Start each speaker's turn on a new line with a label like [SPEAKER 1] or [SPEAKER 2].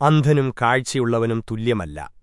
[SPEAKER 1] അന്ധനും കാഴ്ചയുള്ളവനും തുല്യമല്ല